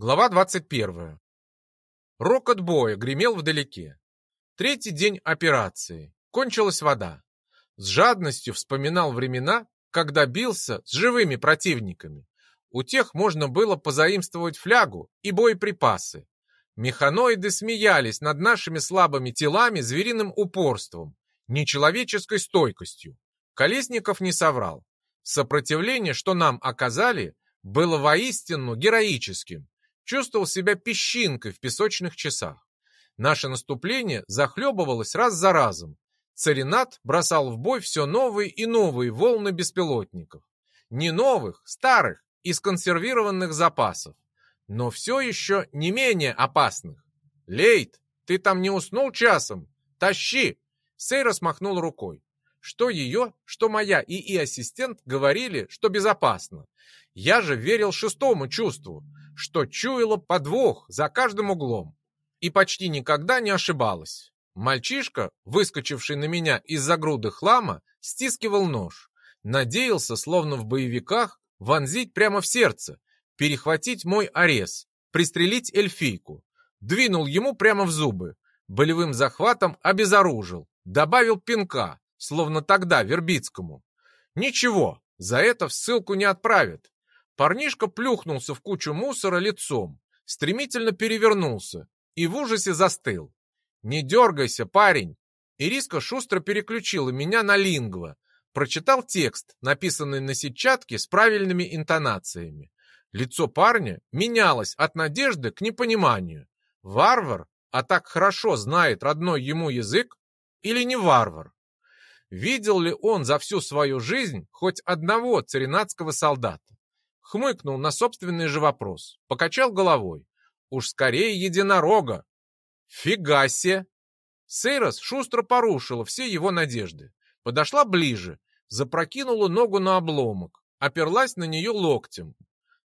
Глава 21. Рокот боя гремел вдалеке. Третий день операции. Кончилась вода. С жадностью вспоминал времена, когда бился с живыми противниками. У тех можно было позаимствовать флягу и боеприпасы. Механоиды смеялись над нашими слабыми телами звериным упорством, нечеловеческой стойкостью. Колесников не соврал. Сопротивление, что нам оказали, было воистину героическим чувствовал себя песчинкой в песочных часах. Наше наступление захлебывалось раз за разом. Царинат бросал в бой все новые и новые волны беспилотников. Не новых, старых, из консервированных запасов, но все еще не менее опасных. «Лейт, ты там не уснул часом? Тащи!» Сейра смахнул рукой. Что ее, что моя ИИ-ассистент говорили, что безопасно. Я же верил шестому чувству, что чуяла подвох за каждым углом и почти никогда не ошибалась. Мальчишка, выскочивший на меня из-за груды хлама, стискивал нож. Надеялся, словно в боевиках, вонзить прямо в сердце, перехватить мой орез, пристрелить эльфийку. Двинул ему прямо в зубы, болевым захватом обезоружил, добавил пинка, словно тогда Вербицкому. Ничего, за это в ссылку не отправят. Парнишка плюхнулся в кучу мусора лицом, стремительно перевернулся и в ужасе застыл. «Не дергайся, парень!» Ириска шустро переключила меня на лингва, прочитал текст, написанный на сетчатке с правильными интонациями. Лицо парня менялось от надежды к непониманию. Варвар, а так хорошо знает родной ему язык, или не варвар? Видел ли он за всю свою жизнь хоть одного царинатского солдата? Хмыкнул на собственный же вопрос, покачал головой. Уж скорее единорога. Фига себе! Сейрос шустро порушила все его надежды. Подошла ближе, запрокинула ногу на обломок, оперлась на нее локтем.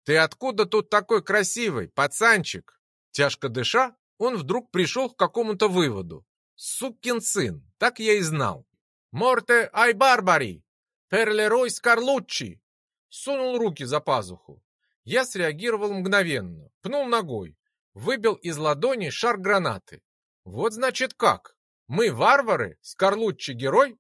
«Ты откуда тут такой красивый, пацанчик?» Тяжко дыша, он вдруг пришел к какому-то выводу. «Сукин сын, так я и знал». «Морте ай барбари! Перлерой скарлуччи!» Сунул руки за пазуху. Я среагировал мгновенно, пнул ногой, выбил из ладони шар гранаты. Вот значит как. Мы варвары, Скорлуччи герой?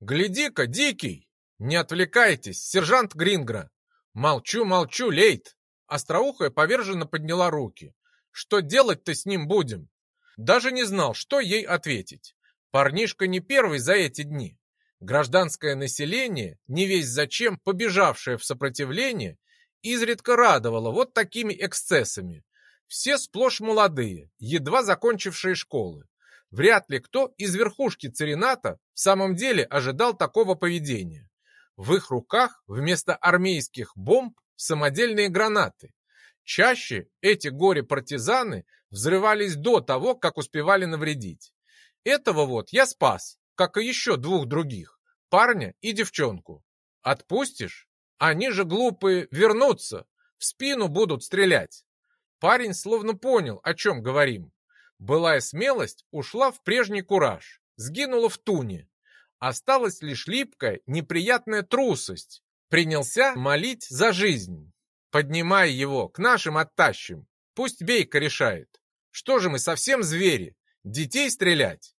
Гляди-ка, дикий! Не отвлекайтесь, сержант Грингра. Молчу, молчу, лейт. Остроухая поверженно подняла руки. Что делать-то с ним будем? Даже не знал, что ей ответить. Парнишка не первый за эти дни. Гражданское население, не весь зачем побежавшее в сопротивление, изредка радовало вот такими эксцессами. Все сплошь молодые, едва закончившие школы. Вряд ли кто из верхушки царината в самом деле ожидал такого поведения. В их руках вместо армейских бомб самодельные гранаты. Чаще эти горе-партизаны взрывались до того, как успевали навредить. Этого вот я спас, как и еще двух других, парня и девчонку. Отпустишь? Они же глупые вернутся, в спину будут стрелять. Парень словно понял, о чем говорим. Былая смелость ушла в прежний кураж, сгинула в туне. Осталась лишь липкая, неприятная трусость. Принялся молить за жизнь. Поднимай его, к нашим оттащим. Пусть Бейка решает. Что же мы совсем звери? Детей стрелять?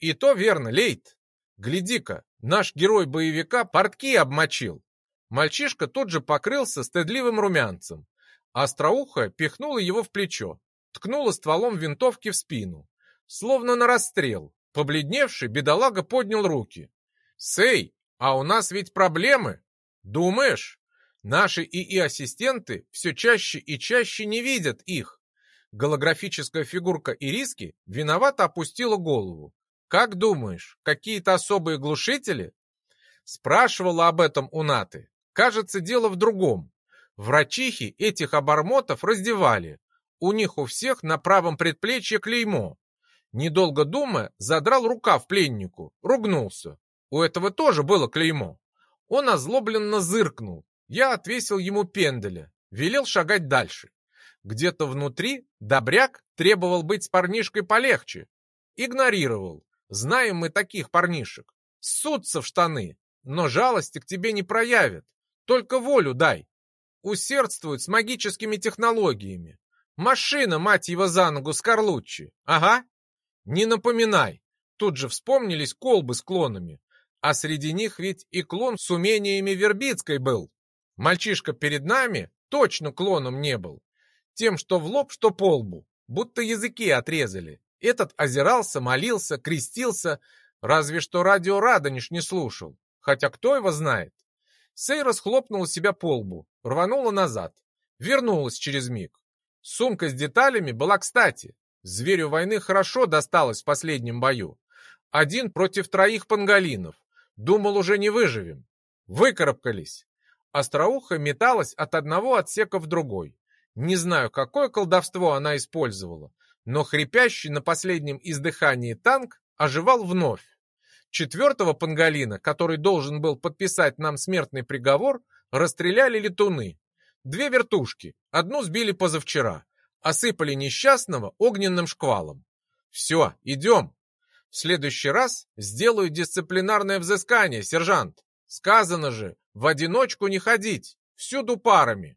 И то верно, Лейт. Гляди-ка, наш герой боевика портки обмочил. Мальчишка тут же покрылся стыдливым румянцем. Остроухая пихнула его в плечо, ткнула стволом винтовки в спину. Словно на расстрел. Побледневший, бедолага поднял руки. «Сей, а у нас ведь проблемы. Думаешь? Наши ИИ-ассистенты все чаще и чаще не видят их». Голографическая фигурка Ириски виновато опустила голову. Как думаешь, какие-то особые глушители? Спрашивала об этом у Наты. Кажется, дело в другом. Врачихи этих обормотов раздевали. У них у всех на правом предплечье клеймо. Недолго думая, задрал рукав пленнику, ругнулся. У этого тоже было клеймо. Он озлобленно зыркнул. Я отвесил ему пенделя, велел шагать дальше. Где-то внутри добряк требовал быть с парнишкой полегче. Игнорировал. Знаем мы таких парнишек. Ссутся в штаны, но жалости к тебе не проявят. Только волю дай. Усердствуют с магическими технологиями. Машина, мать его за ногу, Скорлуччи. Ага. Не напоминай. Тут же вспомнились колбы с клонами. А среди них ведь и клон с умениями Вербицкой был. Мальчишка перед нами точно клоном не был. Тем, что в лоб, что по лбу. Будто языки отрезали. Этот озирался, молился, крестился. Разве что радио Радонеж не слушал. Хотя кто его знает? Сей расхлопнула себя по лбу, рванула назад. Вернулась через миг. Сумка с деталями была кстати. Зверю войны хорошо досталось в последнем бою. Один против троих пангалинов. Думал, уже не выживем. Выкарабкались. Остроуха металась от одного отсека в другой. Не знаю, какое колдовство она использовала, но хрипящий на последнем издыхании танк оживал вновь. Четвертого пангалина, который должен был подписать нам смертный приговор, расстреляли летуны, Две вертушки, одну сбили позавчера, осыпали несчастного огненным шквалом. Все, идем. В следующий раз сделаю дисциплинарное взыскание, сержант. Сказано же, в одиночку не ходить, всюду парами.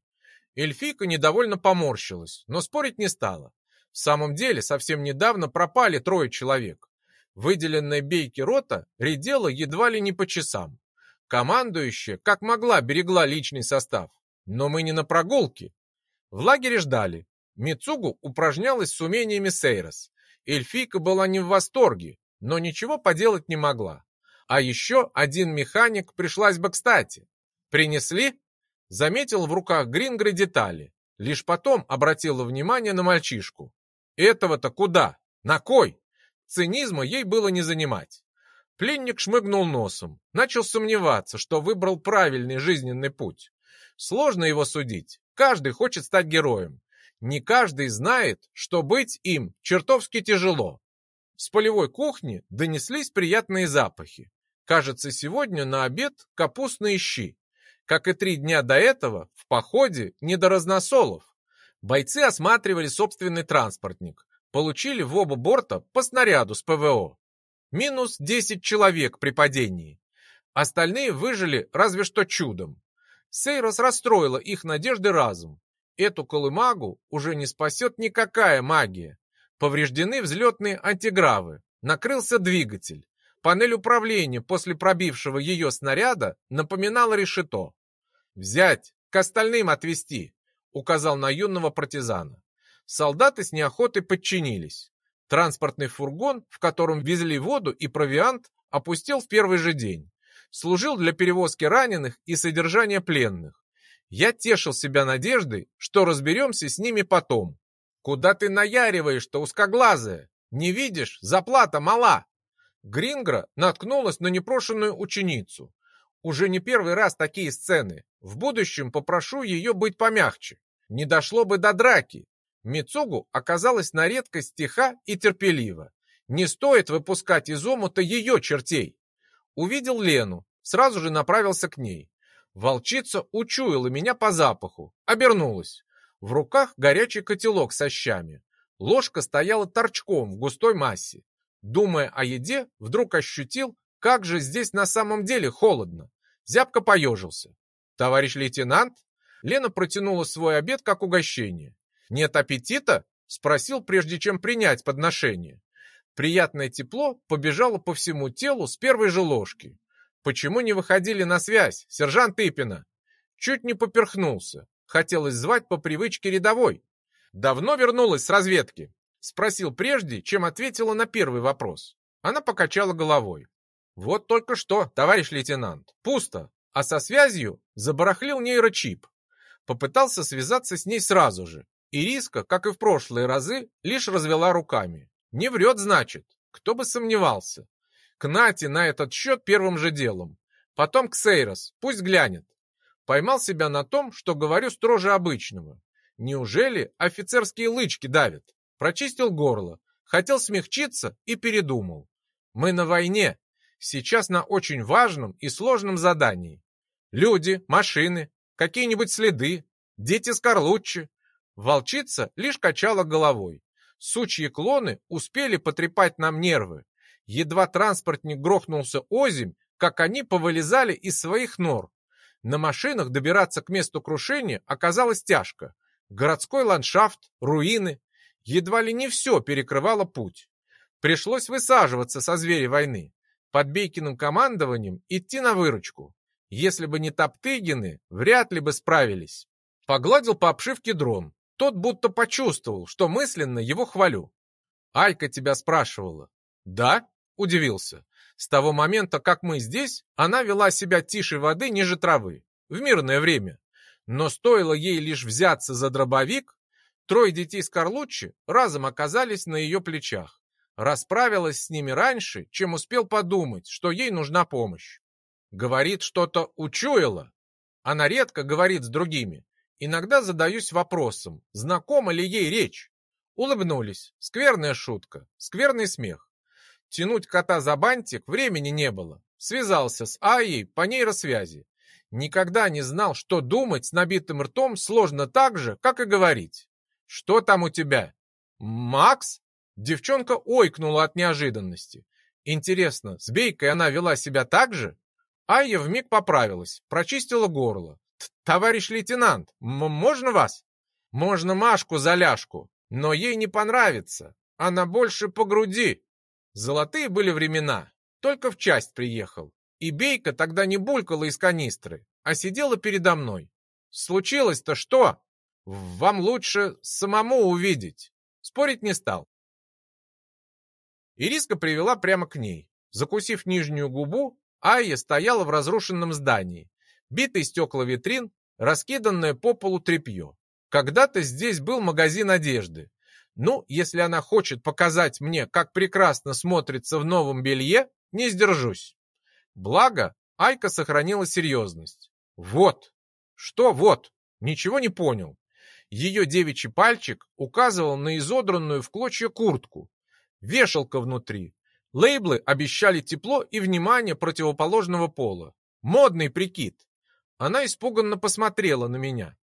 Эльфийка недовольно поморщилась, но спорить не стала. В самом деле, совсем недавно пропали трое человек. Выделенная бейки рота редела едва ли не по часам. Командующая, как могла, берегла личный состав. Но мы не на прогулке. В лагере ждали. Мицугу упражнялась с умениями Сейрос. Эльфийка была не в восторге, но ничего поделать не могла. А еще один механик пришлась бы кстати. Принесли? Заметил в руках Грингры детали. Лишь потом обратила внимание на мальчишку. Этого-то куда? На кой? Цинизма ей было не занимать. Пленник шмыгнул носом, начал сомневаться, что выбрал правильный жизненный путь. Сложно его судить. Каждый хочет стать героем. Не каждый знает, что быть им чертовски тяжело. С полевой кухни донеслись приятные запахи. Кажется, сегодня на обед капустные щи. Как и три дня до этого, в походе не до разносолов. Бойцы осматривали собственный транспортник. Получили в оба борта по снаряду с ПВО. Минус 10 человек при падении. Остальные выжили разве что чудом. Сейрос расстроила их надежды разум. Эту колымагу уже не спасет никакая магия. Повреждены взлетные антигравы, накрылся двигатель. Панель управления после пробившего ее снаряда напоминала решето. «Взять, к остальным отвезти», — указал на юного партизана. Солдаты с неохотой подчинились. Транспортный фургон, в котором везли воду и провиант, опустил в первый же день служил для перевозки раненых и содержания пленных. Я тешил себя надеждой, что разберемся с ними потом. Куда ты наяриваешь-то, узкоглазая? Не видишь, заплата мала. Грингра наткнулась на непрошенную ученицу. Уже не первый раз такие сцены. В будущем попрошу ее быть помягче. Не дошло бы до драки. Мицугу оказалась на редкость тиха и терпелива. Не стоит выпускать из омута ее чертей. Увидел Лену, сразу же направился к ней. Волчица учуяла меня по запаху, обернулась. В руках горячий котелок со щами. Ложка стояла торчком в густой массе. Думая о еде, вдруг ощутил, как же здесь на самом деле холодно. Зябко поежился. «Товарищ лейтенант?» Лена протянула свой обед как угощение. «Нет аппетита?» — спросил, прежде чем принять подношение. Приятное тепло побежало по всему телу с первой же ложки. Почему не выходили на связь, сержант Ипина? Чуть не поперхнулся. Хотелось звать по привычке рядовой. Давно вернулась с разведки? Спросил прежде, чем ответила на первый вопрос. Она покачала головой. Вот только что, товарищ лейтенант, пусто. А со связью забарахлил нейрочип. Попытался связаться с ней сразу же. Ириска, как и в прошлые разы, лишь развела руками. Не врет, значит. Кто бы сомневался. К Нате на этот счет первым же делом. Потом к Сейрос, пусть глянет. Поймал себя на том, что говорю строже обычного. Неужели офицерские лычки давят? Прочистил горло. Хотел смягчиться и передумал. Мы на войне. Сейчас на очень важном и сложном задании. Люди, машины, какие-нибудь следы, дети Скорлуччи. Волчица лишь качала головой. Сучьи клоны успели потрепать нам нервы. Едва транспортник грохнулся озимь, как они повылезали из своих нор. На машинах добираться к месту крушения оказалось тяжко. Городской ландшафт, руины. Едва ли не все перекрывало путь. Пришлось высаживаться со звери войны. Под Бейкиным командованием идти на выручку. Если бы не Топтыгины, вряд ли бы справились. Погладил по обшивке дрон. Тот будто почувствовал, что мысленно его хвалю. Айка тебя спрашивала. Да? Удивился. С того момента, как мы здесь, она вела себя тише воды ниже травы. В мирное время. Но стоило ей лишь взяться за дробовик, трое детей Скорлуччи разом оказались на ее плечах. Расправилась с ними раньше, чем успел подумать, что ей нужна помощь. Говорит, что-то учуяла. Она редко говорит с другими. Иногда задаюсь вопросом, знакома ли ей речь. Улыбнулись. Скверная шутка, скверный смех. Тянуть кота за бантик времени не было. Связался с Айей по нейросвязи. Никогда не знал, что думать с набитым ртом сложно так же, как и говорить. «Что там у тебя?» «Макс?» Девчонка ойкнула от неожиданности. Интересно, с Бейкой она вела себя так же? Айя вмиг поправилась, прочистила горло. «Товарищ лейтенант, можно вас?» «Можно Машку за ляжку, но ей не понравится. Она больше по груди». Золотые были времена, только в часть приехал. И Бейка тогда не булькала из канистры, а сидела передо мной. Случилось-то что? Вам лучше самому увидеть. Спорить не стал. Ириска привела прямо к ней. Закусив нижнюю губу, Айя стояла в разрушенном здании. Битые стекла витрин, раскиданное по полу тряпье. Когда-то здесь был магазин одежды. Ну, если она хочет показать мне, как прекрасно смотрится в новом белье, не сдержусь. Благо, Айка сохранила серьезность. Вот. Что вот? Ничего не понял. Ее девичий пальчик указывал на изодранную в клочья куртку. Вешалка внутри. Лейблы обещали тепло и внимание противоположного пола. Модный прикид. Она испуганно посмотрела на меня.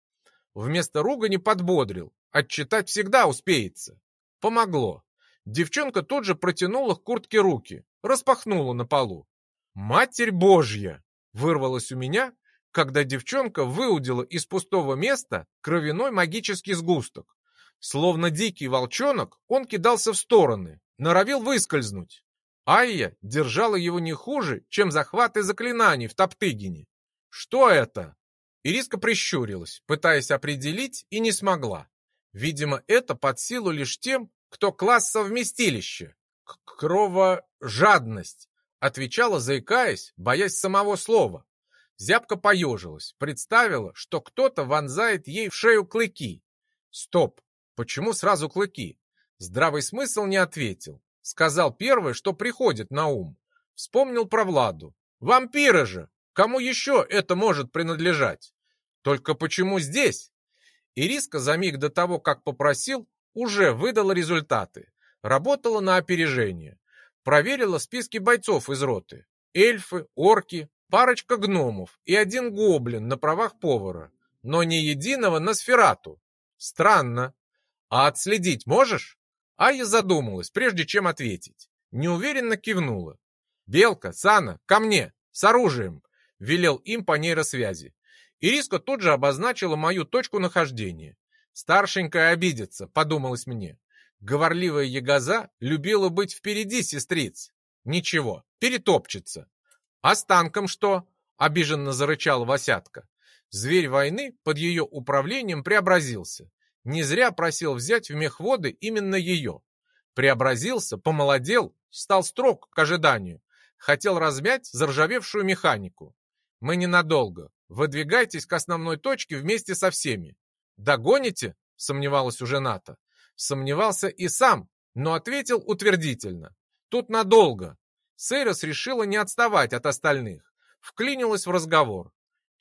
Вместо ругани подбодрил. Отчитать всегда успеется. Помогло. Девчонка тут же протянула к куртке руки, распахнула на полу. «Матерь Божья!» вырвалось у меня, когда девчонка выудила из пустого места кровяной магический сгусток. Словно дикий волчонок, он кидался в стороны, норовил выскользнуть. Айя держала его не хуже, чем захваты заклинаний в Топтыгине. «Что это?» Ириска прищурилась, пытаясь определить, и не смогла. Видимо, это под силу лишь тем, кто класс совместилище. Кровожадность отвечала, заикаясь, боясь самого слова. Зябка поежилась, представила, что кто-то вонзает ей в шею клыки. Стоп, почему сразу клыки? Здравый смысл не ответил. Сказал первое, что приходит на ум. Вспомнил про Владу. Вампиры же! Кому еще это может принадлежать? Только почему здесь? Ириска за миг до того, как попросил, уже выдала результаты. Работала на опережение. Проверила списки бойцов из роты. Эльфы, орки, парочка гномов и один гоблин на правах повара. Но ни единого на сферату. Странно. А отследить можешь? Ая задумалась, прежде чем ответить. Неуверенно кивнула. «Белка, Сана, ко мне! С оружием!» Велел им по нейросвязи. Ириска тут же обозначила мою точку нахождения. Старшенькая обидится, подумалось мне. Говорливая ягоза любила быть впереди сестриц. Ничего, перетопчется. А с танком что? Обиженно зарычал Васятка. Зверь войны под ее управлением преобразился. Не зря просил взять в мехводы именно ее. Преобразился, помолодел, стал строг к ожиданию. Хотел размять заржавевшую механику. Мы ненадолго. Выдвигайтесь к основной точке вместе со всеми. Догоните? Сомневалась уже Ната. Сомневался и сам, но ответил утвердительно. Тут надолго. Сейрос решила не отставать от остальных. Вклинилась в разговор.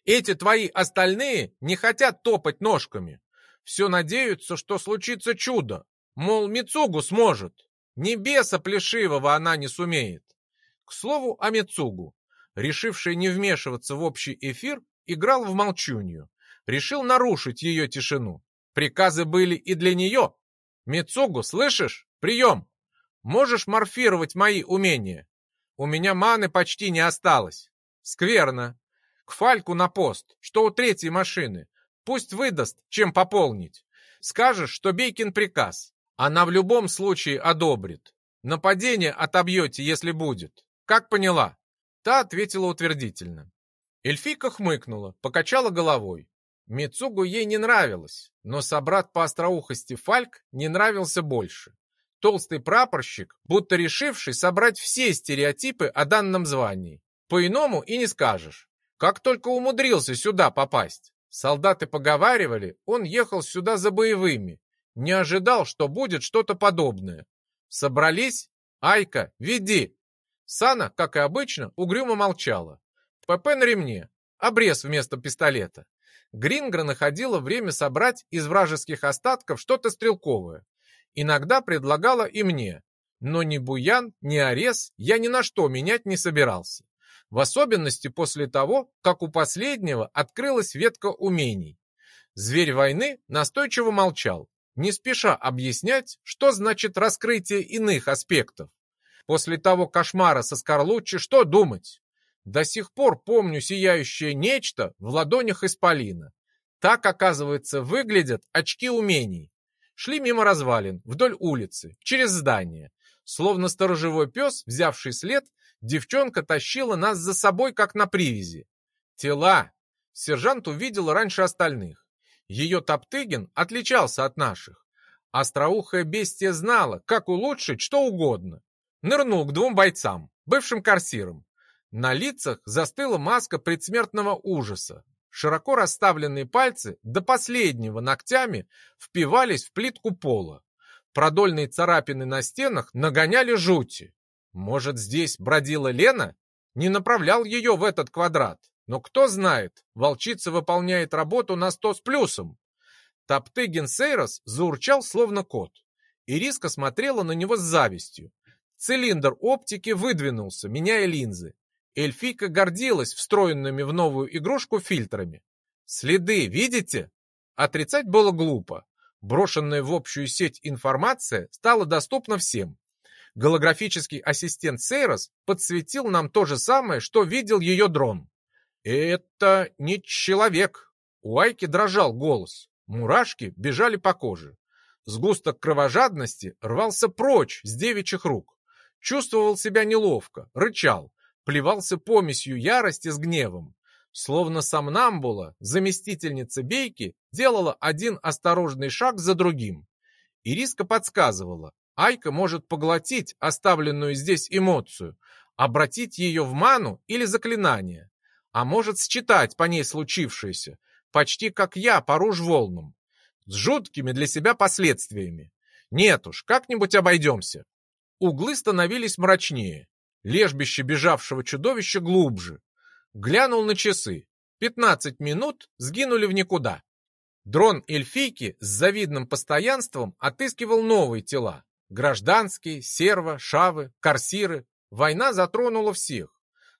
Эти твои остальные не хотят топать ножками. Все надеются, что случится чудо. Мол, Мицугу сможет. Небеса плешивого она не сумеет. К слову о Мицугу. Решивший не вмешиваться в общий эфир, играл в молчунью. Решил нарушить ее тишину. Приказы были и для нее, Мицугу, слышишь? Прием! Можешь морфировать мои умения? У меня маны почти не осталось. Скверно. К Фальку на пост, что у третьей машины. Пусть выдаст, чем пополнить. Скажешь, что Бейкин приказ. Она в любом случае одобрит. Нападение отобьете, если будет. Как поняла?» Та ответила утвердительно. Эльфийка хмыкнула, покачала головой. Мицугу ей не нравилось, но собрат по остроухости Фальк не нравился больше. Толстый прапорщик, будто решивший собрать все стереотипы о данном звании. По-иному и не скажешь. Как только умудрился сюда попасть. Солдаты поговаривали, он ехал сюда за боевыми. Не ожидал, что будет что-то подобное. Собрались? Айка, веди. Сана, как и обычно, угрюмо молчала. ПП на ремне, обрез вместо пистолета. Грингра находила время собрать из вражеских остатков что-то стрелковое. Иногда предлагала и мне. Но ни буян, ни орез я ни на что менять не собирался. В особенности после того, как у последнего открылась ветка умений. Зверь войны настойчиво молчал, не спеша объяснять, что значит раскрытие иных аспектов. После того кошмара со Скорлуччи что думать? До сих пор помню сияющее нечто в ладонях исполина. Так, оказывается, выглядят очки умений. Шли мимо развалин, вдоль улицы, через здание. Словно сторожевой пес, взявший след, девчонка тащила нас за собой, как на привязи. Тела. Сержант увидел раньше остальных. Ее Топтыгин отличался от наших. Остроухая бестия знала, как улучшить что угодно. Нырнул к двум бойцам, бывшим корсирам. На лицах застыла маска предсмертного ужаса. Широко расставленные пальцы до последнего ногтями впивались в плитку пола. Продольные царапины на стенах нагоняли жути. Может, здесь бродила Лена? Не направлял ее в этот квадрат. Но кто знает, волчица выполняет работу на сто с плюсом. Топтыгин Сейрос заурчал, словно кот. Ириска смотрела на него с завистью. Цилиндр оптики выдвинулся, меняя линзы. Эльфийка гордилась встроенными в новую игрушку фильтрами. Следы, видите? Отрицать было глупо. Брошенная в общую сеть информация стала доступна всем. Голографический ассистент Сейрос подсветил нам то же самое, что видел ее дрон. «Это не человек!» У Айки дрожал голос. Мурашки бежали по коже. Сгусток кровожадности рвался прочь с девичьих рук. Чувствовал себя неловко, рычал плевался помесью ярости с гневом. Словно сомнамбула, заместительница Бейки делала один осторожный шаг за другим. Ириска подсказывала, Айка может поглотить оставленную здесь эмоцию, обратить ее в ману или заклинание, а может считать по ней случившееся, почти как я по руж-волнам, с жуткими для себя последствиями. Нет уж, как-нибудь обойдемся. Углы становились мрачнее. Лежбище бежавшего чудовища глубже. Глянул на часы. Пятнадцать минут сгинули в никуда. Дрон эльфийки с завидным постоянством отыскивал новые тела. Гражданские, серво, шавы, корсиры. Война затронула всех.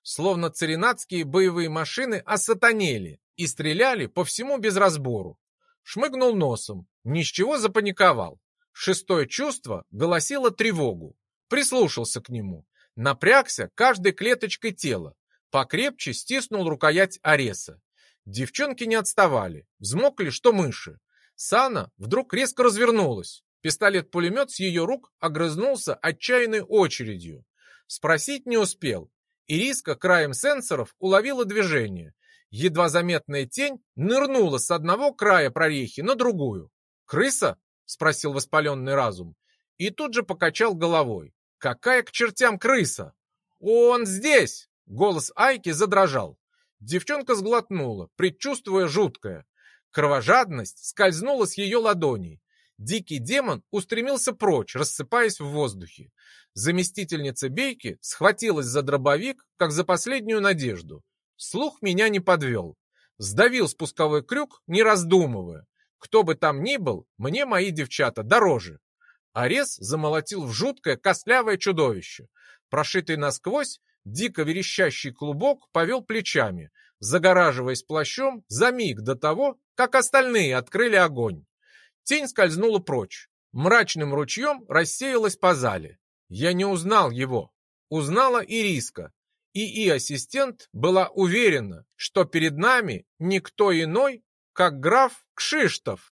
Словно царинатские боевые машины осатанели и стреляли по всему без разбору. Шмыгнул носом, ни с чего запаниковал. Шестое чувство голосило тревогу. Прислушался к нему. Напрягся каждой клеточкой тела, покрепче стиснул рукоять Ареса. Девчонки не отставали, взмокли, что мыши. Сана вдруг резко развернулась. Пистолет-пулемет с ее рук огрызнулся отчаянной очередью. Спросить не успел. Ириска краем сенсоров уловила движение. Едва заметная тень нырнула с одного края прорехи на другую. «Крыса?» — спросил воспаленный разум. И тут же покачал головой. Какая к чертям крыса? Он здесь! Голос Айки задрожал. Девчонка сглотнула, предчувствуя жуткое. Кровожадность скользнула с ее ладоней. Дикий демон устремился прочь, рассыпаясь в воздухе. Заместительница Бейки схватилась за дробовик, как за последнюю надежду. Слух меня не подвел. Сдавил спусковой крюк, не раздумывая. Кто бы там ни был, мне мои девчата дороже. Арес замолотил в жуткое костлявое чудовище. Прошитый насквозь, дико верещащий клубок повел плечами, загораживаясь плащом за миг до того, как остальные открыли огонь. Тень скользнула прочь. Мрачным ручьем рассеялась по зале. Я не узнал его. Узнала Ириска. ИИ-ассистент была уверена, что перед нами никто иной, как граф Кшиштов.